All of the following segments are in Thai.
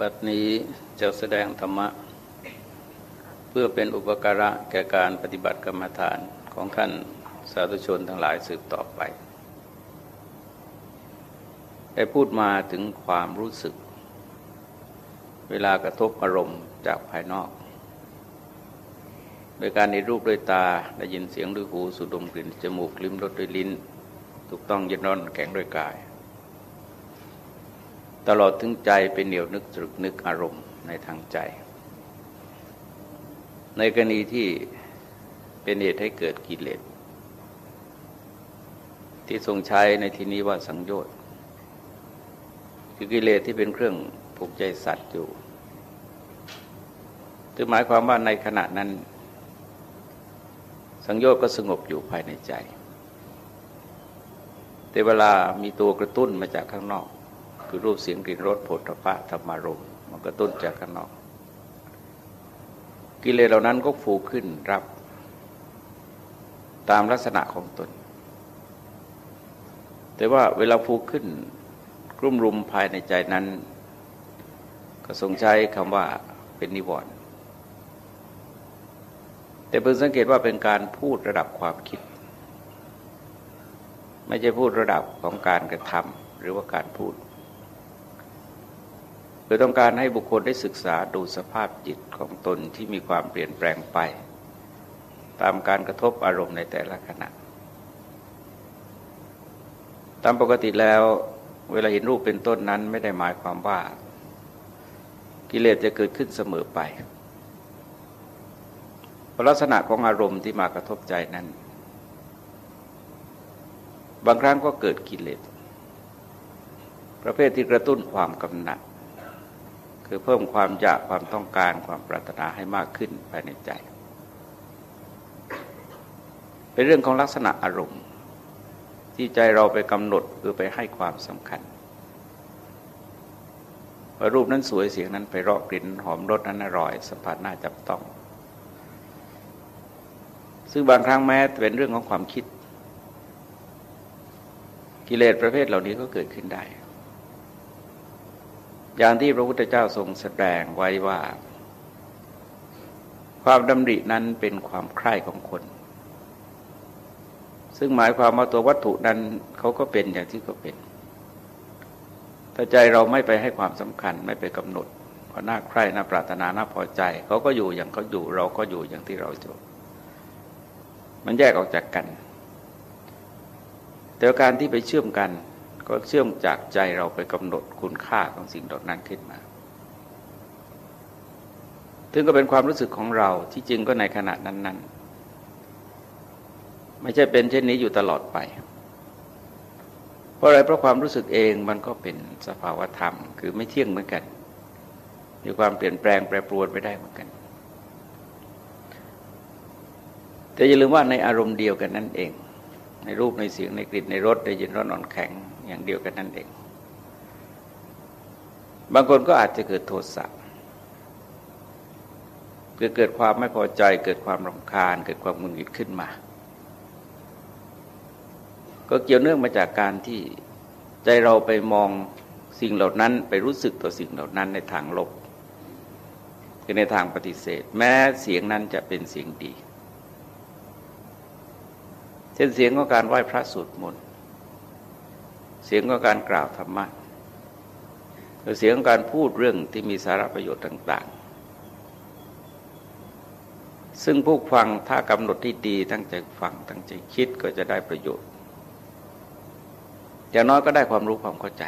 บัดนี้จะแสดงธรรมะ เพื่อเป็นอุปการะแก่การปฏิบัติกรรมฐานของท่านสาธุชนทั้งหลายสืบต่อไป ได้พูดมาถึงความรู้สึก เวลากระทบอารมณ์จากภายนอก โดยการในรูปด้วยตาได้ยินเสียงด้วยหูสูดดมกลิ่นจมูกลิ้มรสด้วยลิ้น ถูกต้องเย็นร้อนแข็งด้วยกาย ตลอดถึงใจเป็นเหนียวนึกตรึกนึกอารมณ์ในทางใจ ในกรณีที่เป็นเหตุให้เกิดกิเลสที่ทรงใช้ในที่นี้ว่าสังโยชน์คือกิเลสที่เป็นเครื่องผูกใจสัตว์อยู่จึงหมายความว่าในขณะนั้น สังโยชน์ก็สงบอยู่ภายในใจ แต่เวลามีตัวกระตุ้นมาจากข้างนอก คือรูปเสียงกลิ่นรสผลพระธรรมารมมันก็ต้นจากข้างนอก กิเลสเหล่านั้นก็ฟูขึ้นรับ ตามลักษณะของตน แต่ว่าเวลาฟูขึ้นกลุ่มรุมภายในใจนั้น ก็ทรงใช้คำว่าเป็นนิวรณ์แต่เพิ่งสังเกตว่าเป็นการพูดระดับความคิด ไม่ใช่พูดระดับของการกระทำหรือว่าการพูด โดยต้องการให้บุคคลได้ศึกษาดูสภาพจิตของตนที่มีความเปลี่ยนแปลงไป ตามการกระทบอารมณ์ในแต่ละขณะ ตามปกติแล้วเวลาเห็นรูปเป็นต้นนั้นไม่ได้หมายความว่า กิเลสจะเกิดขึ้นเสมอไปลักษณะของอารมณ์ที่มากระทบใจนั้น บางครั้งก็เกิดกิเลสประเภทที่กระตุ้นความกำหนัด คือเพิ่มความอยากความต้องการความปรารถนาให้มากขึ้นภายในใจ เป็นเรื่องของลักษณะอารมณ์ ที่ใจเราไปกำหนดคือไปให้ความสำคัญว่ารูปนั้นสวยเสียงนั้นไปรอกลิ่นหอมรสนั้นอร่อยสัมผัสน่าจับต้อง ซึ่งบางครั้งแม้เป็นเรื่องของความคิด กิเลสประเภทเหล่านี้ก็เกิดขึ้นได้ อย่างที่พระพุทธเจ้าทรงแสดงไว้ว่า ความดำรินั้นเป็นความใคร่ของคน ซึ่งหมายความว่าตัววัตถุนั้นเขาก็เป็นอย่างที่เขาเป็นถ้าใจเราไม่ไปให้ความสำคัญไม่ไปกำหนดพอหน้าใคร่หน้าปรารถนาหน้าพอใจเขาก็อยู่อย่างเขาอยู่ เราก็อยู่อย่างที่เราอยู่มันแยกออกจากกัน แต่การที่ไปเชื่อมกัน ก็เชื่อมจากใจเราไปกำหนดคุณค่าของสิ่งดอกนั้นขึ้นมาถึงก็เป็นความรู้สึกของเราที่จริงก็ในขณะนั้น ๆ ไม่ใช่เป็นเช่นนี้อยู่ตลอดไป เพราะอะไรเพราะความรู้สึกเองมันก็เป็นสภาวธรรม คือไม่เที่ยงเหมือนกัน มีความเปลี่ยนแปลงแปรปรวนไปได้เหมือนกัน แต่อย่าลืมว่าในอารมณ์เดียวกันนั่นเอง ในรูปในเสียงในกลิ่นในรสในยินร้อนอ่อนแข็ง อย่างเดียวกันนั่นเอง บางคนก็อาจจะเกิดโทสะเกิดเกิดความไม่พอใจ เกิดความรำคาญ เกิดความมึนงิดขึ้นมา ก็เกี่ยวเนื่องมาจากการที่ใจเราไปมองสิ่งเหล่านั้นไปรู้สึกต่อสิ่งเหล่านั้นในทางลบคือในทางปฏิเสธ แม้เสียงนั้นจะเป็นเสียงดี เช่นเสียงของการไหว้พระสวดมนต์ เสียงของการกล่าวธรรมะเสียงของการพูดเรื่องที่มีสาระประโยชน์ต่าง ๆ ซึ่งผู้ฟังถ้ากำหนดที่ดีตั้งใจฟังตั้งใจคิดก็จะได้ประโยชน์อย่างน้อยก็ได้ความรู้ความเข้าใจ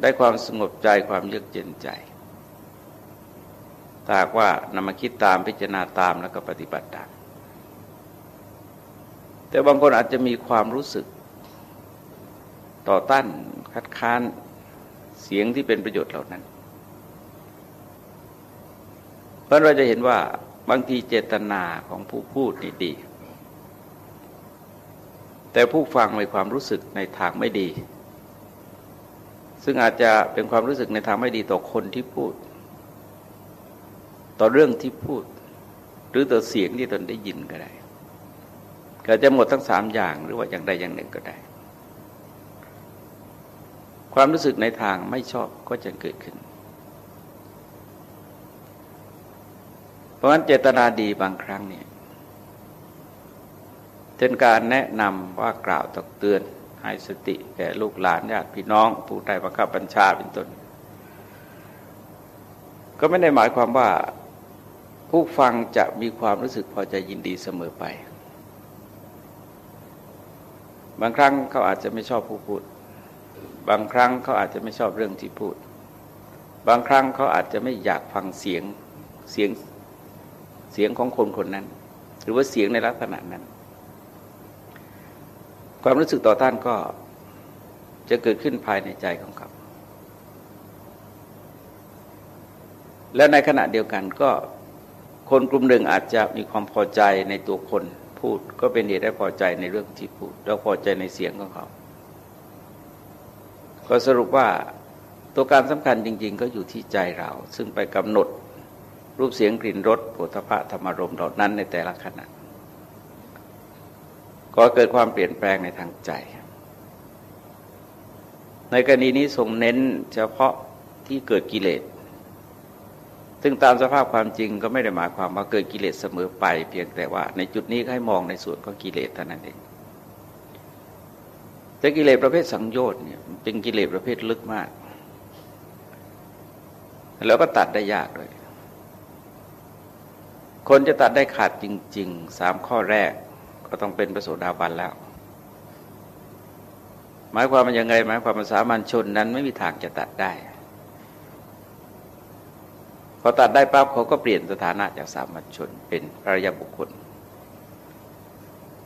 ได้ความสงบใจความเยือกเย็นใจถ้าว่านำมาคิดตามพิจารณาตามแล้วก็ปฏิบัติตาม แต่บางคนอาจจะมีความรู้สึก ต่อต้านคัดค้านเสียงที่เป็นประโยชน์เหล่านั้น เพราะเราจะเห็นว่าบางทีเจตนาของผู้พูดนี่ดี แต่ผู้ฟังมีความรู้สึกในทางไม่ดี ซึ่งอาจจะเป็นความรู้สึกในทางไม่ดีต่อคนที่พูด ต่อเรื่องที่พูด หรือต่อเสียงที่ตนได้ยินก็ได้ ก็จะหมดทั้งสามอย่างหรือว่าอย่างใดอย่างหนึ่งก็ได้ ความรู้สึกในทางไม่ชอบก็จะเกิดขึ้น เพราะฉะนั้นเจตนาดีบางครั้งเนี่ยเป็นการแนะนำว่ากล่าวตักเตือนให้สติแก่ลูกหลานญาติพี่น้องผู้ใดประคับบัญชาเป็นต้น ก็ไม่ได้หมายความว่าผู้ฟังจะมีความรู้สึกพอใจยินดีเสมอไป บางครั้งเขาอาจจะไม่ชอบผู้พูด บางครั้งเขาอาจจะไม่ชอบเรื่องที่พูด บางครั้งเขาอาจจะไม่อยากฟังเสียงเสียงเสียงของคนคนนั้น หรือว่าเสียงในลักษณะนั้น ความรู้สึกต่อต้านก็จะเกิดขึ้นภายในใจของเขาและในขณะเดียวกันก็คนกลุ่มหนึ่งอาจจะมีความพอใจในตัวคน พูด ก็เป็นเหตุให้พอใจในเรื่องที่พูด แล้วพอใจในเสียงของเขา ก็สรุปว่าตัวการสำคัญจริง ๆ ก็อยู่ที่ใจเรา ซึ่งไปกำหนดรูปเสียงกลิ่นรสโผฏฐะธรรมารมณ์เหล่านั้นในแต่ละขณะก็เกิดความเปลี่ยนแปลงในทางใจ ในกรณีนี้ทรงเน้นเฉพาะที่เกิดกิเลส ซึ่งตามสภาพความจริงก็ไม่ได้หมายความว่าเกิดกิเลสเสมอไป เพียงแต่ว่า ในจุดนี้ให้มองในส่วนของกิเลสเท่านั้นเองแต่กิเลสประเภทสังโยชน์เนี่ยเป็นกิเลสประเภทลึกมาก แล้วก็ตัดได้ยากด้วยคนจะตัดได้ขาดจริงๆสามข้อแรกก็ต้องเป็นประโสดาบันแล้ว หมายความมันยังไงหมายความภาษามัญชนนั้นไม่มีทางจะตัดได้ พอตัดได้ปั๊บเขาก็เปลี่ยนสถานะจากสามัญชนเป็นพระยาบุคคล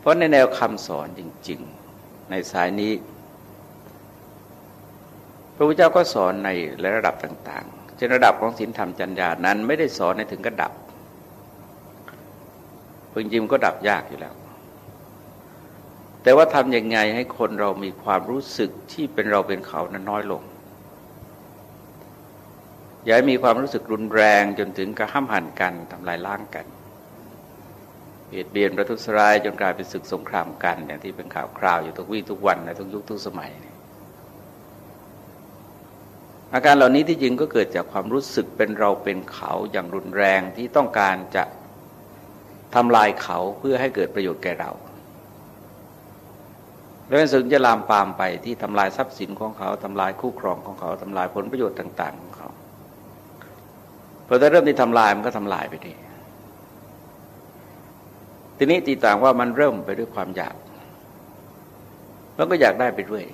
เพราะในแนวคำสอนจริง ๆ ในสายนี้ พระพุทธเจ้าก็สอนในระดับต่างๆเช่นระดับของศีลธรรมจัญญานั้นไม่ได้สอนในถึงกระดับพึงจริงก็ดับยากอยู่แล้ว แต่ว่าทำยังไงให้คนเรามีความรู้สึกที่เป็นเราเป็นเขานั้นน้อยลง อย่าให้มีความรู้สึกรุนแรงจนถึงกระห้ามหันกันทำลายล้างกันเบียดเบียนประทุษร้ายจนกลายเป็นศึกสงครามกัน อย่างที่เป็นข่าวคราวอยู่ทุกวี่ทุกวันในทุกยุคทุกสมัย อาการเหล่านี้ที่จริงก็เกิดจากความรู้สึกเป็นเราเป็นเขาอย่างรุนแรงที่ต้องการจะทำลายเขาเพื่อให้เกิดประโยชน์แก่เราแล้วสึงจะลามปามไปที่ทำลายทรัพย์สินของเขาทำลายคู่ครองของเขาทำลายผลประโยชน์ต่าง ๆ ของเขา พอถ้าเริ่มที่ทำลายมันก็ทำลายไปทีทีนี้ตีต่างว่ามันเริ่มไปด้วยความอยาก แล้วก็อยากได้ไปด้วย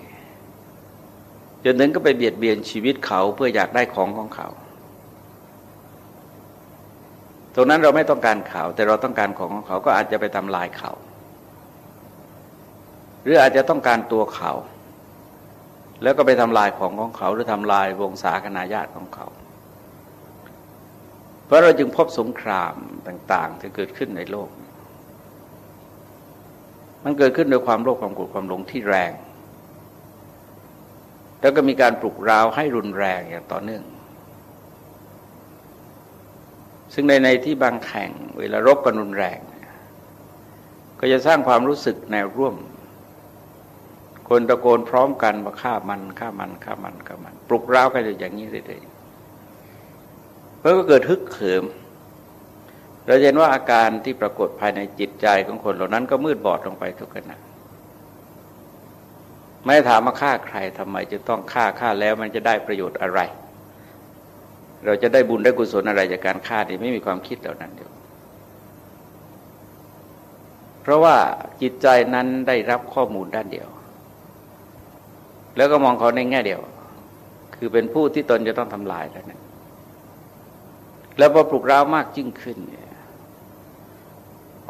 จนถึงก็ไปเบียดเบียนชีวิตเขาเพื่ออยากได้ของของเขา ตรงนั้นเราไม่ต้องการเขา แต่เราต้องการของของเขาก็อาจจะไปทำลายเขา หรืออาจจะต้องการตัวเขา แล้วก็ไปทำลายของของเขา หรือทำลายวงศาคณาญาติของเขา เพราะเราจึงพบสงครามต่างๆที่เกิดขึ้นในโลก มันเกิดขึ้นโดยความโลภความโกรธความหลงที่แรง แล้วก็มีการปลุกราวให้รุนแรงอย่างต่อเนื่อง ซึ่งในในที่บางแห่งเวลารบกันรุนแรง ก็จะสร้างความรู้สึกแนวร่วม คนตะโกนพร้อมกันว่าฆ่ามันฆ่ามันฆ่ามันฆ่ามัน ปลุกร้าวกันอย่างนี้เรื่อยๆ เพื่อก็เกิดฮึกเหิมเราเห็นว่าอาการที่ปรากฏภายในจิตใจของคนเหล่านั้นก็มืดบอดลงไปทุกขณะไม่ถามมาฆ่าใครทำไมจะต้องฆ่าฆ่าแล้วมันจะได้ประโยชน์อะไร เราจะได้บุญได้กุศลอะไรจากการฆ่านี่ไม่มีความคิดเหล่านั้นเดียวเพราะว่าจิตใจนั้นได้รับข้อมูลด้านเดียว แล้วก็มองเขาในแง่เดียว คือเป็นผู้ที่ตนจะต้องทำลายแล้วนะ แล้วพอปลุกร้าวมากยิ่งขึ้นเนี่ย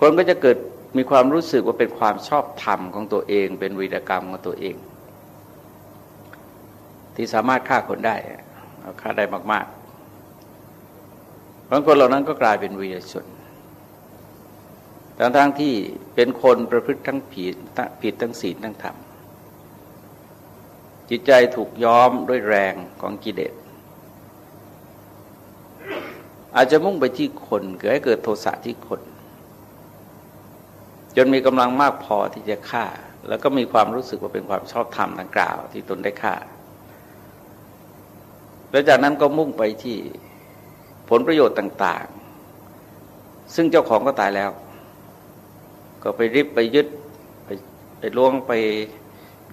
คนก็จะเกิดมีความรู้สึกว่าเป็นความชอบธรรมของตัวเอง เป็นวีรกรรมของตัวเอง ที่สามารถฆ่าคนได้ฆ่าได้มากๆบางคนเหล่านั้นก็กลายเป็นวีรชนทั้งๆที่เป็นคนประพฤติทั้งผิดผิดทั้งศีลทั้งธรรมจิตใจถูกย้อมด้วยแรงของกิเลส อาจจะมุ่งไปที่คนเกิดให้เกิดโทสะที่คน จนมีกำลังมากพอที่จะฆ่า แล้วก็มีความรู้สึกว่าเป็นความชอบธรรมดังกล่าว ที่ตนได้ฆ่า แล้วจากนั้นก็มุ่งไปที่ผลประโยชน์ต่าง ๆ ซึ่งเจ้าของก็ตายแล้ว ก็ไปริบไปยึดไปไปล้วงไป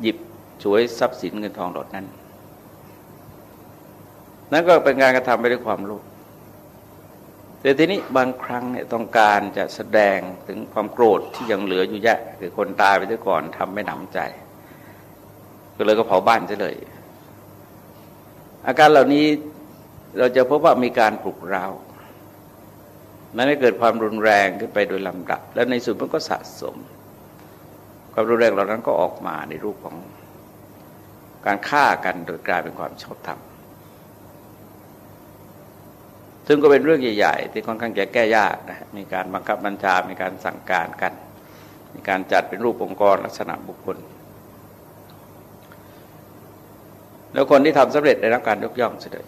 หยิบฉวยทรัพย์สินเงินทองหลดนั้น นั่นก็เป็นการกระทำไปด้วยความโลภ แต่ทีนี้บางครั้งเนี่ยต้องการจะแสดงถึงความโกรธที่ยังเหลืออยู่เยะคือคนตายไปซะก่อนทำไม่หนำใจ ก็เลยก็เผาบ้านซะเลย อาการเหล่านี้เราจะพบว่ามีการปลุกเรามันให้เกิดความรุนแรงขึ้นไปโดยลำดับ แล้วในสุดมันก็สะสม ความรุนแรงเหล่านั้นก็ออกมาในรูปของการฆ่ากันโดยกลายเป็นความชอบธรรม ซึ่งก็เป็นเรื่องใหญ่ ๆ ที่ค่อนข้างจะแก้ยากนะมีการบังคับบัญชา มีการสั่งการกัน มีการจัดเป็นรูปองค์กรลักษณะบุคคล แล้วคนที่ทำสำเร็จได้รับการยกย่องเสด็จ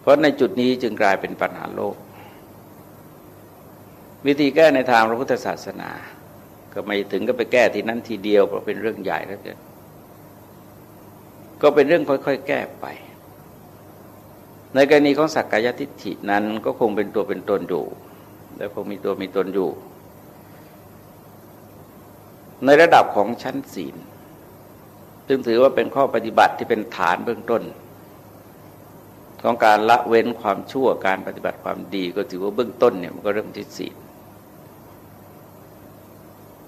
เพราะในจุดนี้จึงกลายเป็นปัญหาโลก วิธีแก้ในทางพระพุทธศาสนา ก็ไม่ถึงก็ไปแก้ที่นั้นทีเดียวเพราะเป็นเรื่องใหญ่แล้วเกินก็เป็นเรื่องค่อยๆ แก้ไป ในกรณีของสักกายทิฏฐินั้นก็คงเป็นตัวเป็นตนอยู่ และคงมีตัวมีตนอยู่ ในระดับของชั้นศีลซึ่งถือว่าเป็นข้อปฏิบัติที่เป็นฐานเบื้องต้น ของการละเว้นความชั่วการปฏิบัติความดีก็ถือว่าเบื้องต้นเนี่ยมันก็เริ่มที่ศีล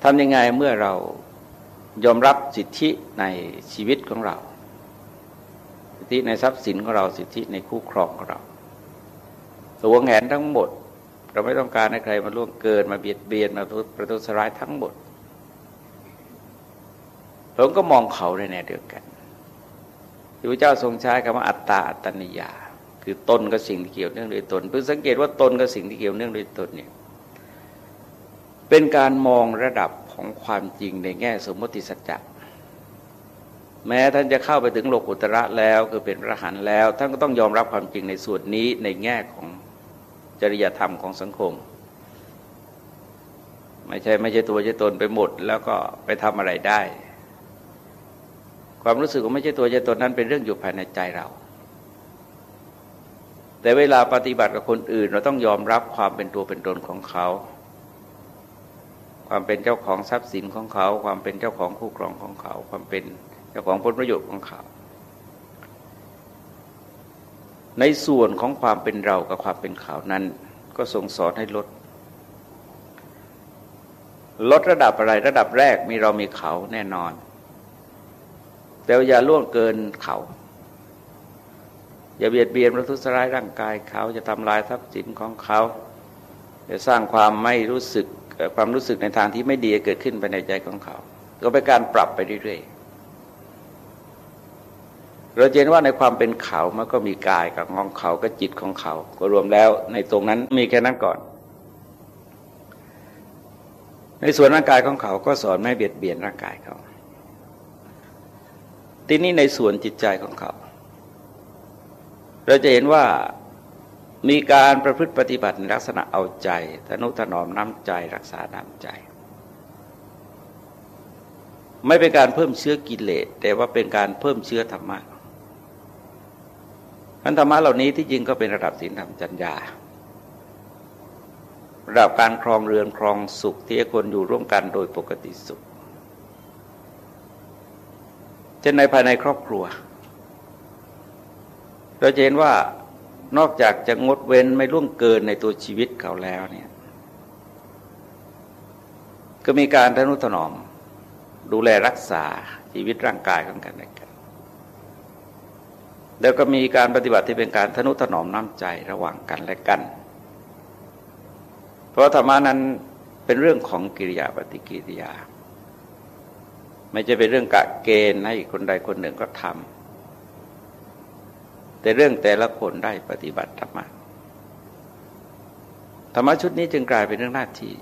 ทำยังไงเมื่อเรายอมรับสิทธิในชีวิตของเรา สิทธิในทรัพย์สินของเราสิทธิในคู่ครองของเราตัวแหนทั้งหมด เราไม่ต้องการให้ใครมาล่วงเกินมาเบียดเบียนมาประทุษร้ายทั้งหมดผมก็มองเขาในแนวเดียวกันที่พระเจ้าทรงใช้คำว่าอัตตาอัตนิยา คือตนกับสิ่งที่เกี่ยวเนื่องโดยตน เพื่อสังเกตว่าตนกับสิ่งที่เกี่ยวเนื่องโดยตนเนี่ยเป็นการมองระดับของความจริงในแง่สมมติสัจจะ แม้ท่านจะเข้าไปถึงโลกุตระแล้วคือเป็นพระหันแล้ว ท่านก็ต้องยอมรับความจริงในส่วนนี้ในแง่ของจริยธรรมของสังคม ไม่ใช่ไม่ใช่ตัวใช่ตนไปหมด แล้วก็ไปทำอะไรได้ ความรู้สึกของไม่ใช่ตัวใช่ตนนั้นเป็นเรื่องอยู่ภายในใจเราแต่เวลาปฏิบัติกับคนอื่น เราต้องยอมรับความเป็นตัวเป็นตนของเขา ความเป็นเจ้าของทรัพย์สินของเขา ความเป็นเจ้าของคู่ครองของเขา ความเป็น จ้าของผลประโยชน์ของเขา ในส่วนของความเป็นเรากับความเป็นเขานั้น ก็ทรงสอนให้ลด ลดระดับอะไรระดับแรกมีเรามีเขาแน่นอน แต่อย่าล่วงเกินเขา อย่าเบียดเบียนประทุษร้ายร่างกายเขาจะทำลายทรัพย์สินของเขาจะสร้างความไม่รู้สึกความรู้สึกในทางที่ไม่ดีเกิดขึ้นไปในใจของเขา ก็เป็นการปรับไปเรื่อยๆ เราเห็นว่าในความเป็นเขามันก็มีกายกับงองเขาก็จิตของเขา ก็รวมแล้วในตรงนั้นมีแค่นั้นก่อน ในส่วนร่างกายของเขาก็สอนไม่เบียดเบียนร่างกายเขาทีนี้ในส่วนจิตใจของเขา เราจะเห็นว่ามีการประพฤติปฏิบัติในลักษณะเอาใจทนุถนอมน้ำใจรักษาน้ำใจ ไม่เป็นการเพิ่มเชื้อกิเลสแต่ว่าเป็นการเพิ่มเชื้อธรรมะ พันธรรมะเหล่านี้ที่จริงก็เป็นระดับศีลธรรมจัญญาระดับการครองเรือนครองสุขที่คนอยู่ร่วมกันโดยปกติสุขเช่นในภายในครอบครัว เราจะเห็นว่านอกจากจะงดเว้นไม่ล่วงเกินในตัวชีวิตเขาแล้วเนี่ยก็มีการทนุถนอม ดูแลรักษาชีวิตร่างกายของกันและกัน แล้วก็มีการปฏิบัติที่เป็นการทนุถนอมน้ำใจระหว่างกันและกัน เพราะธรรมานั้นเป็นเรื่องของกิริยาปฏิกิริยา ไม่จะเป็นเรื่องกะเกณฑ์ให้คนใดคนหนึ่งก็ทำแต่เรื่องแต่ละคนได้ปฏิบัติธรรมะธรรมะชุดนี้จึงกลายเป็นเรื่องหน้าที่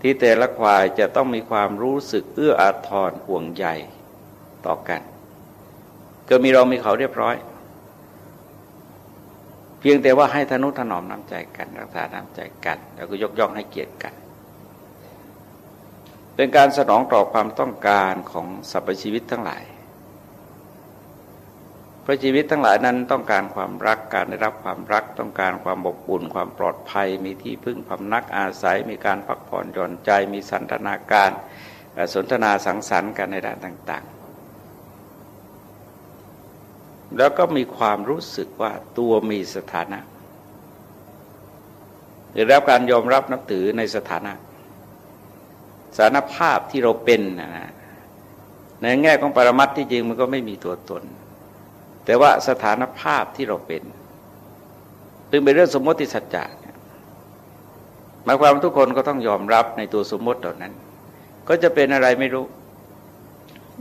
ที่แต่ละควายจะต้องมีความรู้สึกเอื้ออาทรห่วงใยต่อกัน ก็มีเรามีเขาเรียบร้อย เพียงแต่ว่าให้ทนุถนอมน้ำใจกัน รักษาน้ำใจกัน แล้วก็ยกย่องให้เกียรติกัน เป็นการสนองตอบความต้องการของสรรพชีวิตทั้งหลายพราะชีวิตทั้งหลายนั้นต้องการความรักการได้รับความรักต้องการความอบอุ่นความปลอดภัย มีที่พึ่งพำนักอาศัย มีการพักผ่อนหย่อนใจ มีสันทนาการสนทนาสังสรรค์กันในด้านต่าง แล้วก็มีความรู้สึกว่าตัวมีสถานะได้รับการยอมรับนับถือในสถานะ สารภาพที่เราเป็นนะในแง่ของปรมัตที่จริงมันก็ไม่มีตัวตน แต่ว่าสถานภาพที่เราเป็นจึงเป็นเรื่องสมมติสัจจะหมายความทุกคนก็ต้องยอมรับในตัวสมมติเหล่านั้น ก็จะเป็นอะไรไม่รู้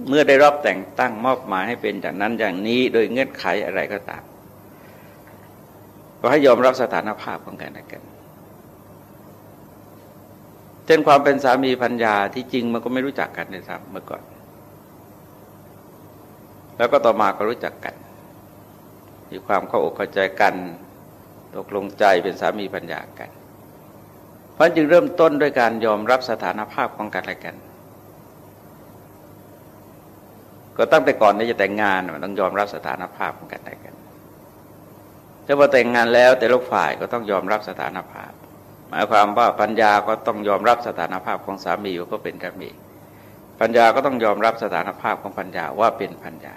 เมื่อได้รับแต่งตั้งมอบหมายให้เป็นอย่างนั้นอย่างนี้โดยเงื่อนไขอะไรก็ตาม ก็ให้ยอมรับสถานภาพของกันและกันเช่นความเป็นสามีพัญญาที่จริงมันก็ไม่รู้จักกันนะครับเมื่อก่อน แล้วก็ต่อมาก็รู้จักกัน มีความเข้าอกเข้าใจกัน ตกลงใจเป็นสามีปัญญากัน เพราะจึงเริ่มต้นด้วยการยอมรับสถานภาพของกันและกัน ก็ตั้งแต่ก่อนที่จะแต่งงานมันต้องยอมรับสถานภาพของกันและกันแต่พอแต่งงานแล้วแต่ละฝ่ายก็ต้องยอมรับสถานภาพ หมายความว่าปัญญาก็ต้องยอมรับสถานภาพของสามีว่าก็เป็นสามีปัญญาก็ต้องยอมรับสถานภาพของปัญญาว่าเป็นปัญญา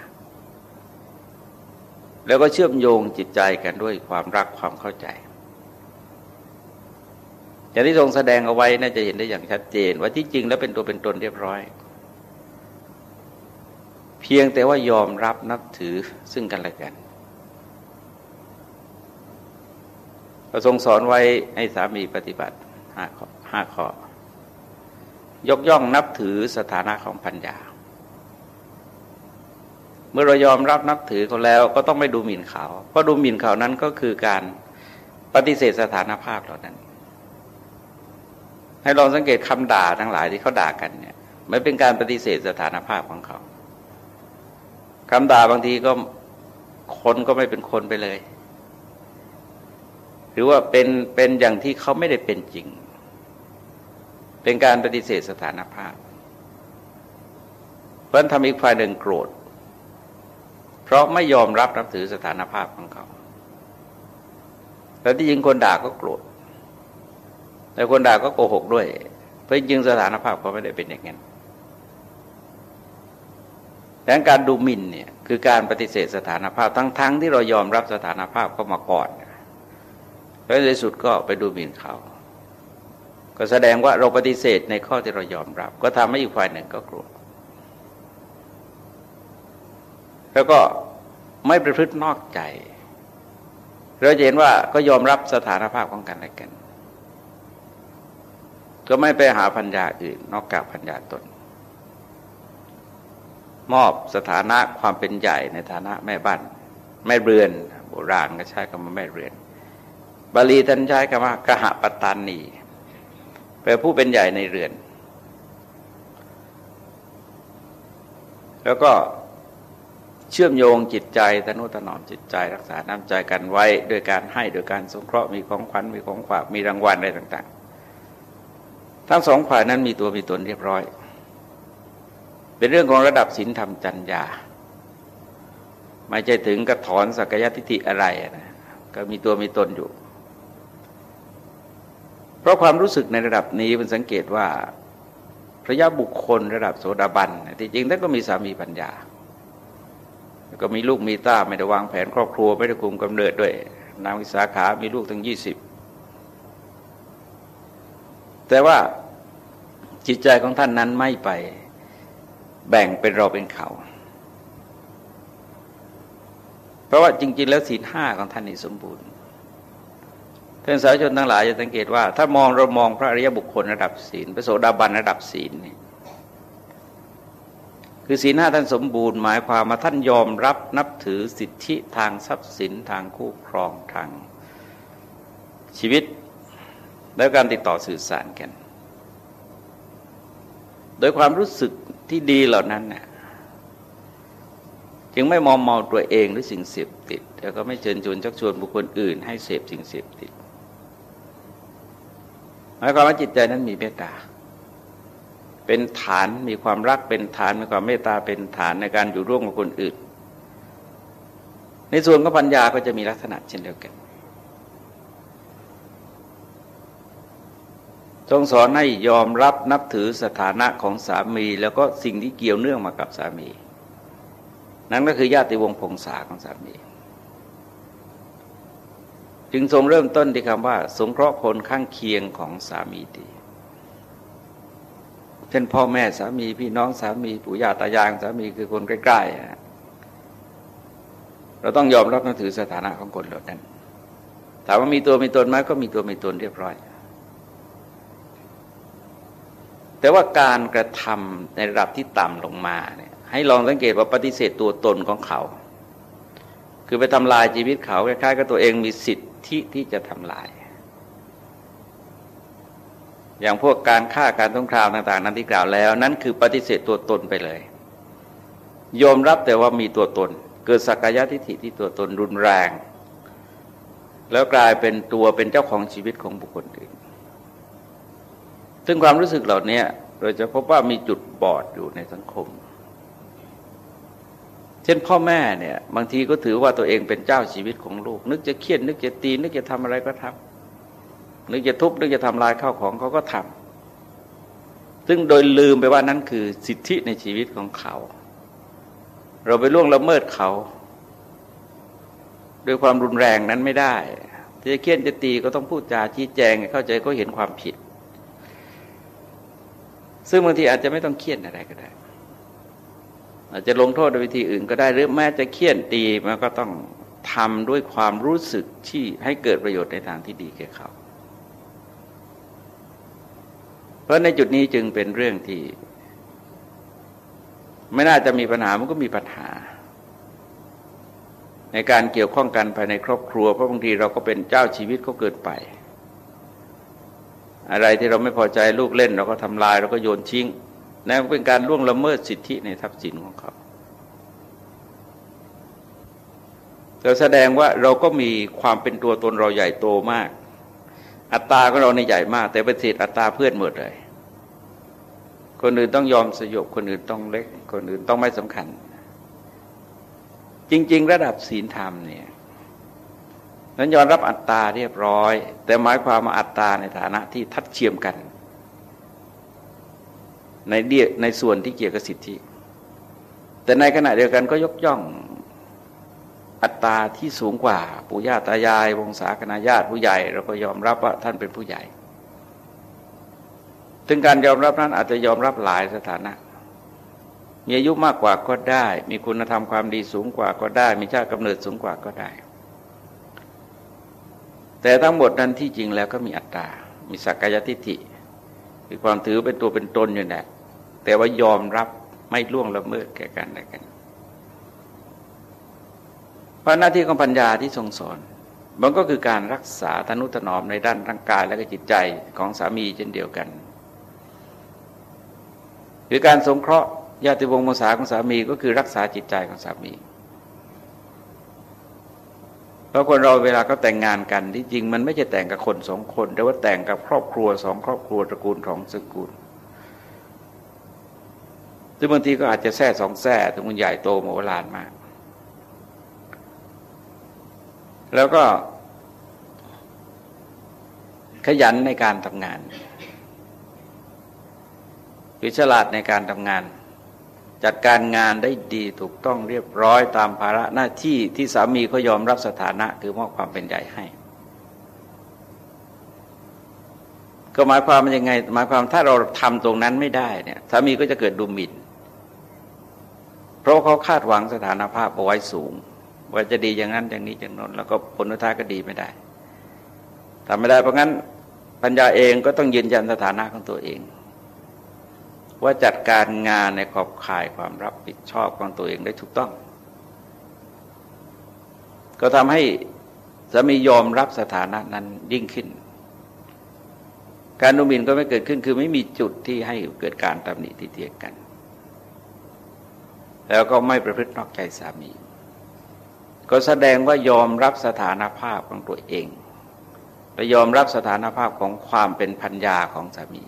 แล้วก็เชื่อมโยงจิตใจกันด้วยความรักความเข้าใจอย่างที่ทรงแสดงเอาไว้น่าจะเห็นได้อย่างชัดเจน ว่าที่จริงแล้วเป็นตัวเป็นตนเรียบร้อย พียงแต่ว่ายอมรับนับถือซึ่งกันและกันพระทรงสอนไว้ให้สามีปฏิบัติห้าข้อห้าข้อยกย่องนับถือสถานะของพัญญา เมื่อเรายอมรับนับถือเขาแล้วก็ต้องไม่ดูหมิ่นเขา เพราะดูหมิ่นเขานั้นก็คือการปฏิเสธสถานภาพเหล่านั้น ให้ลองสังเกตคำด่าทั้งหลายที่เขาด่ากันเนี่ยไม่เป็นการปฏิเสธสถานภาพของเขา คำด่าบางทีก็คนก็ไม่เป็นคนไปเลย หรือว่าเป็นเป็นอย่างที่เขาไม่ได้เป็นจริง เป็นการปฏิเสธสถานภาพเพราะทำอีกฝ่ายหนึ่งโกรธ เพราะไม่ยอมรับนับถือสถานภาพของเขา แล้วที่จริงคนด่าก็โกรธแต่คนด่าก็โกหกด้วย เพราะจริงสถานภาพเขาไม่ได้เป็นอย่างนั้น ดังการดูหมิ่นเนี่ยคือการปฏิเสธสถานภาพทั้งๆทที่เรายอมรับสถานภาพเขามาก่อนแล้วในสุดก็ไปดูหมิ่นเขา ก็แสดงว่าเราปฏิเสธในข้อที่เรายอมรับ ก็ทำให้อีกฝ่ายหนึ่งก็โกรธแล้วก็ไม่ประพฤตินอกใจ เราจะเห็นว่าก็ยอมรับสถานภาพของกันและกัน ก็ไม่ไปหาพัญญาอื่น นอกจากพัญญาตน มอบสถานะความเป็นใหญ่ในฐานะแม่บ้านแม่เรือน โบราณก็ใช้คำว่าแม่เรือน บาลีท่านใช้คำว่ากหปตานีแปลผู้เป็นใหญ่ในเรือน แล้วก็เชื่อมโยงจิตใจตนุถนอมจิตใจ รักษาน้ำใจกันไว้โดยการให้โดยการสงเคราะห์มีของขวัญมีของฝากมีรางวัลอะไรต่าง ๆ ทั้งสองฝ่ายนั้นมีตัวมีตนเรียบร้อย เป็นเรื่องของระดับศีลธรรมจัญญาไม่ใช่ถึงกระถอนสักยทิฏฐิอะไรนะก็มีตัวมีตนอยู่ เพราะความรู้สึกในระดับนี้มันสังเกตว่าพระยาบุคคลระดับโสดาบันที่จริงท่านก็มีสามีปัญญา แล้วก็มีลูกมีต้าไม่ได้วางแผนครอบครัวไม่ได้คุมกำเนิดด้วย นางวิสาขา มีลูกถึงยี่สิบแต่ว่าจิตใจของท่านนั้นไม่ไป แบ่งเป็นเราเป็นเขา เพราะว่าจริง ๆ แล้วศีลห้าของท่านนี่สมบูรณ์ท่านสาชนทั้งหลายจะสังเกตว่า ถ้ามองเรามองพระอริยบุคคลระดับศีลพระโสดาบันระดับศีลนี่คือศีลห้าท่านสมบูรณ์หมายความมาท่านยอมรับนับถือสิทธิทางทรัพย์สินทางคู่ครองทางชีวิต และการติดต่อสื่อสารกัน โดยความรู้สึก ที่ดีเหล่านั้นเนี่ยจึงไม่มอมเมาตัวเองหรือสิ่งเสพติด แล้วก็ไม่เชิญชวนชักชวนบุคคลอื่น ให้เสพสิ่งเสพติดหมายความว่าจิตใจนั้นมีเมตตา เป็นฐานมีความรักเป็นฐานมีความเมตตาเป็นฐานในการอยู่ร่วมกับคนอื่น ในส่วนของปัญญาก็จะมีลักษณะเช่นเดียวกัน ทรงสอนให้ยอมรับนับถือสถานะของสามี แล้วก็สิ่งที่เกี่ยวเนื่องมากับสามี นั่นก็คือญาติวงศ์พงษาของสามี จึงทรงเริ่มต้นที่คำว่า สงเคราะห์คนข้างเคียงของสามีดีเช่นพ่อแม่สามีพี่น้องสามีปู่ย่าตายายสามีคือคนใกล้ๆเราต้องยอมรับนับถือสถานะของคนเหล่านั้นถามว่ามีตัวมีตนไหมก็มีตัวมีตนเรียบร้อย แต่ว่าการกระทำในระดับที่ต่ำลงมาเนี่ยให้ลองสังเกตว่าปฏิเสธตัวตนของเขา คือไปทำลายชีวิตเขาคล้ายๆกับตัวเองมีสิทธิที่จะทำลาย อย่างพวกการฆ่าการสงครามต่าง ๆ นั้นที่กล่าวแล้ว นั้นคือปฏิเสธตัวตนไปเลย ยอมรับแต่ว่ามีตัวตน เกิดสักกายทิฏฐิที่ตัวตนรุนแรง แล้วกลายเป็นตัวเป็นเจ้าของชีวิตของบุคคลอื่น ซึ่งความรู้สึกเหล่านี้เราจะพบว่ามีจุดบอดอยู่ในสังคม เช่นพ่อแม่เนี่ย บางทีก็ถือว่าตัวเองเป็นเจ้าชีวิตของลูก นึกจะเครียดนึกจะตี นึกจะทำอะไรก็ทำนึกจะทุบนึกจะทำลายข้าวของเขาก็ทำซึ่งโดยลืมไปว่านั้นคือสิทธิในชีวิตของเขา เราไปล่วงละเมิดเขา ด้วยความรุนแรงนั้นไม่ได้ จะเครียดจะตีก็ต้องพูดจาชี้แจงเข้าใจก็เห็นความผิด ซึ่งบางทีอาจจะไม่ต้องเคี่ยนอะไรก็ได้ อาจจะลงโทษโดยวิธีอื่นก็ได้หรือแม้จะเคี่ยนตีมันก็ต้องทำด้วยความรู้สึกที่ให้เกิดประโยชน์ในทางที่ดีแก่เขา เพราะในจุดนี้จึงเป็นเรื่องที่ ไม่น่าจะมีปัญหามันก็มีปัญหา ในการเกี่ยวข้องกันภายในครอบครัวเพราะบางทีเราก็เป็นเจ้าชีวิตเขาเกินไป อะไรที่เราไม่พอใจลูกเล่น เราก็ทำลายเราก็โยนทิ้งนั่นเป็นการล่วงละเมิดสิทธิในทรัพย์สินของเขาเราแสดงว่าเราก็มีความเป็นตัวตนเราใหญ่โตมาก อัตราของเราในใหญ่มาก แต่ป็นสิทธิอัตราเพื่อนหมดเลย คนอื่นต้องยอมสยบคนอื่นต้องเล็ก คนอื่นต้องไม่สำคัญ จริง ๆ ระดับศีลธรรมเนี่ย นั้นยอมรับอัตตาเรียบร้อย แต่หมายความมาอัตตาในฐานะที่ทัดเทียมกัน ในเดียในส่วนที่เกี่ยวกับสิทธิ แต่ในขณะเดียวกันก็ยกย่องอัตตาที่สูงกว่าปู่ย่าตายาย วงศาคณาญาติผู้ใหญ่ เราก็ยอมรับว่าท่านเป็นผู้ใหญ่ ถึงการยอมรับนั้นอาจจะยอมรับหลายสถานะ มีอายุมากกว่าก็ได้ มีคุณธรรมความดีสูงกว่าก็ได้ มีชาติกำเนิดสูงกว่าก็ได้ แต่ทั้งหมดนั้นที่จริงแล้วก็มีอัตตา มีสักกายทิฏฐิคือความถือเป็นตัวเป็นตนอยู่แหละแต่ว่ายอมรับไม่ล่วงละเมิดแก่กันและกันเพราะหน้าที่ของปัญญาที่ทรงสอน มันก็คือการรักษาธนุถนอมในด้านร่างกายและก็จิตใจของสามีเช่นเดียวกันคือการสงเคราะห์ญาติวงศ์มสาของสามีก็คือรักษาจิตใจของสามี เพราะคนเราเวลาเขาแต่งงานกันที่จริงมันไม่ใช่แต่งกับคนสองคน แต่ว่าแต่งกับครอบครัวสองครอบครัวตระกูลของสกุลซึ่งบางทีก็อาจจะแท้สองแท้ถึงมันใหญ่โตโมโหลานมาก แล้วก็ ขยันในการทำงานวิฉลาดในการทำงาน จัดการงานได้ดีถูกต้องเรียบร้อยตามภาระหน้าที่ที่สามีเขายอมรับสถานะคือมอบความเป็นใหญ่ให้ ก็หมายความมันยังไง หมายความถ้าเราทำตรงนั้นไม่ได้เนี่ยสามีก็จะเกิดดูหมิ่นเพราะเขาคาดหวังสถานภาพเอาไว้สูง ว่าจะดีอย่างนั้นอย่างนี้อย่างนั้นแล้วก็ผลท้ายก็ดีไม่ได้ทำไม่ได้เพราะงั้นปัญญาเองก็ต้องยืนยันสถานะของตัวเอง ว่าจัดการงานในขอบข่ายความรับผิดชอบของตัวเองได้ถูกต้อง ก็ทำให้สามียอมรับสถานะนั้นยิ่งขึ้น การนุมินก็ไม่เกิดขึ้นคือไม่มีจุดที่ให้เกิดการตำหนิที่เทียงกัน แล้วก็ไม่ประพฤตินอกใจสามี ก็แสดงว่ายอมรับสถานภาพของตัวเองและยอมรับสถานภาพของความเป็นพัญญาของสามี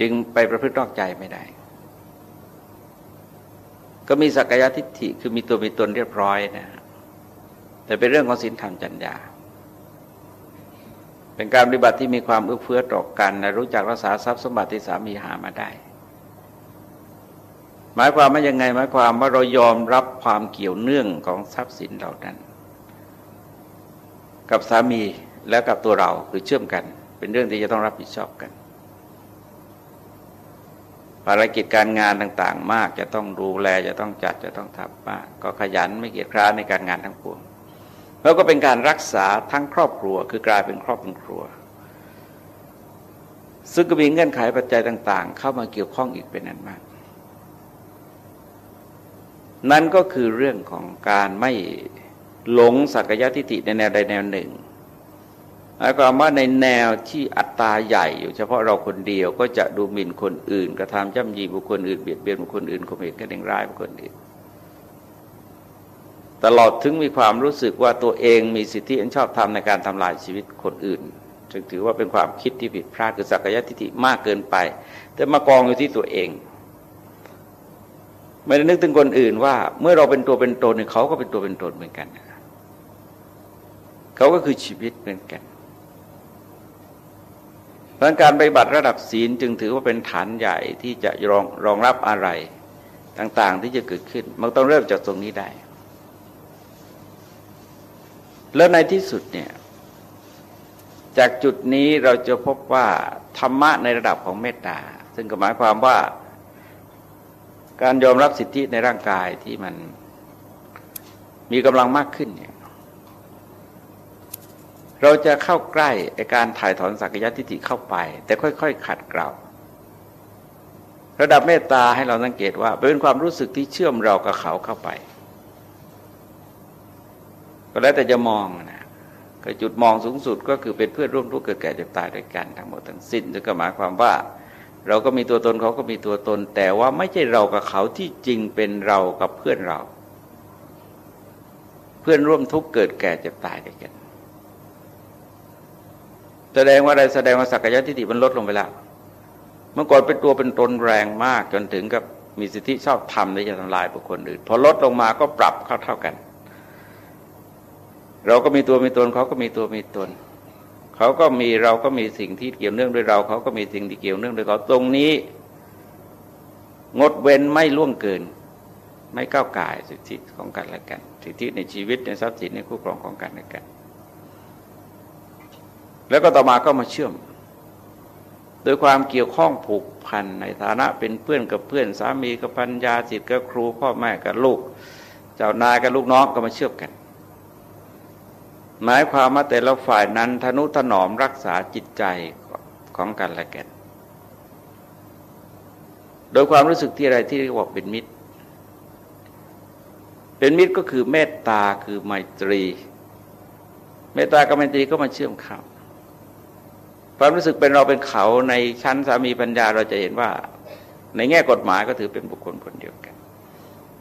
จึงไปประพฤตินอกใจไม่ได้ ก็มีสักยะทิฏฐิคือมีตัวมีตนเรียบร้อยนะแต่เป็นเรื่องของศีลธรรมจัญญา เป็นการปฏิบัติที่มีความเอื้อเฟื้อต่อกันและรู้จักรักษาทรัพย์สมบัติที่สามีหามาได้ หมายความว่ายังไงหมายความว่าเรายอมรับความเกี่ยวเนื่องของทรัพย์สินเหล่านั้น กับสามีและกับตัวเราคือเชื่อมกัน เป็นเรื่องที่จะต้องรับผิดชอบกัน ภารกิจการงานต่างๆ มาก จะต้องดูแลจะต้องจัดจะต้องทำมาก ก็ขยันไม่เกียจคร้านในการงานทั้งปวงแล้วก็เป็นการรักษาทั้งครอบครัว คือกลายเป็นครอบครัว ซึ่งก็มีเงื่อนไขปัจจัยต่าง ๆ เข้ามาเกี่ยวข้องอีกเป็นนั้นมาก นั่นก็คือเรื่องของการไม่หลงสักยะทิฏฐิในแนวใดแนวหนึ่ง หมายความว่าในแนวที่อัตตาใหญ่อยู่เฉพาะเราคนเดียวก็จะดูหมิ่นคนอื่น กระทำจ้ำยีบุคคลอื่นเบียดเบียนบุคคลอื่นข่มเหงกันเองร้ายบุคคลอื่น ตลอดถึงมีความรู้สึกว่าตัวเองมีสิทธิอันชอบธรรมในการทำลายชีวิตคนอื่นจึงถือว่าเป็นความคิดที่ผิดพลาดคือสักยะทิฏฐิมากเกินไป แต่มากองอยู่ที่ตัวเอง ไม่ได้นึกถึงคนอื่นว่า เมื่อเราเป็นตัวเป็นตนเขาก็เป็นตัวเป็นตนเหมือนกันเขาก็คือชีวิตเหมือนกัน เพราะการปฏิบัติระดับศีลจึงถือว่าเป็นฐานใหญ่ที่จะรองรองรับอะไรต่างๆ ที่จะเกิดขึ้น มันต้องเริ่มจากตรงนี้ได้ แล้วในที่สุดเนี่ยจากจุดนี้เราจะพบว่าธรรมะในระดับของเมตตา ซึ่งก็หมายความว่าการยอมรับสิทธิในร่างกายที่มันมีกำลังมากขึ้นเนี่ย เราจะเข้าใกล้การถ่ายถอนสักยะทิฏฐิเข้าไป แต่ค่อย ๆ ขัดเกลาระดับเมตตาให้เราสังเกตว่าเป็นความรู้สึกที่เชื่อมเรากับเขาเข้าไปก็แล้วแต่จะมองนะก็จุดมองสูงสุดก็คือเป็นเพื่อนร่วมทุกข์เกิดแก่เจ็บตายด้วยกันทั้งหมดทั้งสิ้นจึงก็หมายความว่า เราก็มีตัวตนเขาก็มีตัวตน แต่ว่าไม่ใช่เรากับเขาที่จริงเป็นเรากับเพื่อนเรา เพื่อนร่วมทุกข์เกิดแก่เจ็บตายด้วยกัน แสดงว่าอะไรแสดงว่าสักยะทิฏฐิมันลดลงไปแล้วเมื่อก่อนเป็นตัวเป็นตนแรงมากจนถึงกับมีสิทธิชอบทำในจะทำลายบุคคลอื่นพอลดลงมาก็ปรับเข้าเท่ากัน เราก็มีตัวมีตนเขาก็มีตัวมีตนเขาก็มีเราก็มีสิ่งที่เกี่ยวเนื่องด้วยเราเขาก็มีสิ่งที่เกี่ยวเนื่องด้วยเขาตรงนี้ งดเว้นไม่ล่วงเกิน ไม่ก้าวไก่สิทธิของกันและกัน สิทธิในชีวิตในทรัพย์สินในคู่ครองของกันและกัน แล้วก็ต่อมาก็มาเชื่อม โดยความเกี่ยวข้องผูกพันในฐานะเป็นเพื่อนกับเพื่อนสามีกับพันยาจิตกับครูพ่อแม่กับลูก เจ้านายกับลูกน้องก็มาเชื่อมกัน หมายความว่าแต่ละฝ่ายนั้นทนุถนอมรักษาจิตใจของกันและกัน โดยความรู้สึกที่อะไรที่เรียกว่าเป็นมิตร เป็นมิตรก็คือเมตตาคือไมตรี เมตตากับไมตรีก็มาเชื่อมเข้า ความรู้สึกเป็นเราเป็นเขาในชั้นสามีปัญญาเราจะเห็นว่า ในแง่กฎหมายก็ถือเป็นบุคคลคนเดียวกัน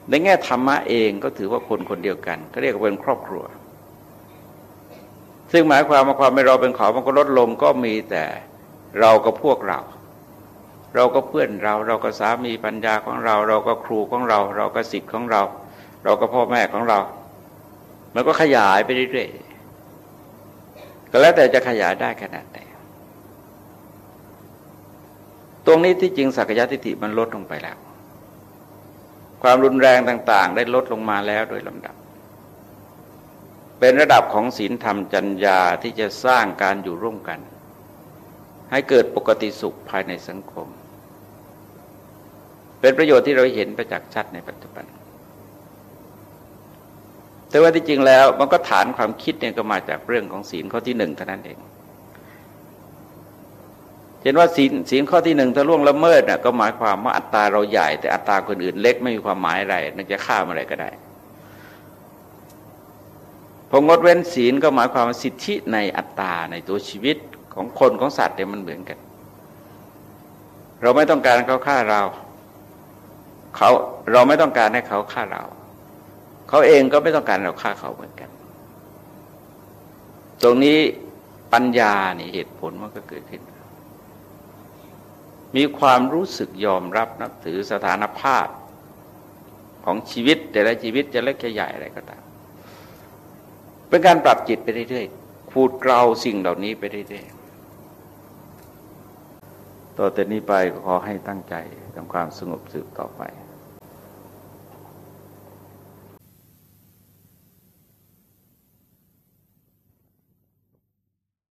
ในแง่ธรรมะเองก็ถือว่าคนคนเดียวกันก็เรียกว่าเป็นครอบครัว ซึ่งหมายความว่าความไม่เราเป็นเขามันก็ลดลงก็มีแต่เรากับพวกเรา เราก็เพื่อนเรา เราก็สามีปัญญาของเรา เราก็ครูของเรา เราก็สิทธิ์ของเรา เราก็พ่อแม่ของเรามันก็ขยายไปเรื่อยๆก็แล้วแต่จะขยายได้ขนาดไหน ตรงนี้ที่จริงสักยะทิฏฐิมันลดลงไปแล้ว ความรุนแรงต่าง ๆ ได้ลดลงมาแล้วโดยลำดับ เป็นระดับของศีลธรรมจัญญาที่จะสร้างการอยู่ร่วมกัน ให้เกิดปกติสุขภายในสังคม เป็นประโยชน์ที่เราเห็นประจักษ์ชัดในปัจจุบัน แต่ว่าที่จริงแล้วมันก็ฐานความคิดเนี่ยก็มาจากเรื่องของศีลข้อที่หนึ่งเท่านั้นเอง เห็นว่าศีลศีลข้อที่หนึ่งถ้าล่วงละเมิดน่ะก็หมายความว่าอัตตาเราใหญ่ แต่อัตตาคนอื่นเล็กไม่มีความหมายอะไรนั่นจะฆ่าอะไรก็ได้พองดเว้นศีลก็หมายความว่าสิทธิในอัตตาในตัวชีวิตของคนของสัตว์เนี่ยมันเหมือนกัน เราไม่ต้องการเขาฆ่าเราเขาเราไม่ต้องการให้เขาฆ่าเรา เขาเองก็ไม่ต้องการเราฆ่าเขาเหมือนกัน ตรงนี้ปัญญานี่เหตุผลมันก็เกิดขึ้น มีความรู้สึกยอมรับนับถือสถานภาพของชีวิต แต่ละชีวิตจะเล็กจะใหญ่อะไรก็ตามเป็นการปรับจิตไปเรื่อยๆขูดเกลาสิ่งเหล่านี้ไปเรื่อยๆต่อแต่นี้ไปขอให้ตั้งใจทำความสงบสืบต่อไป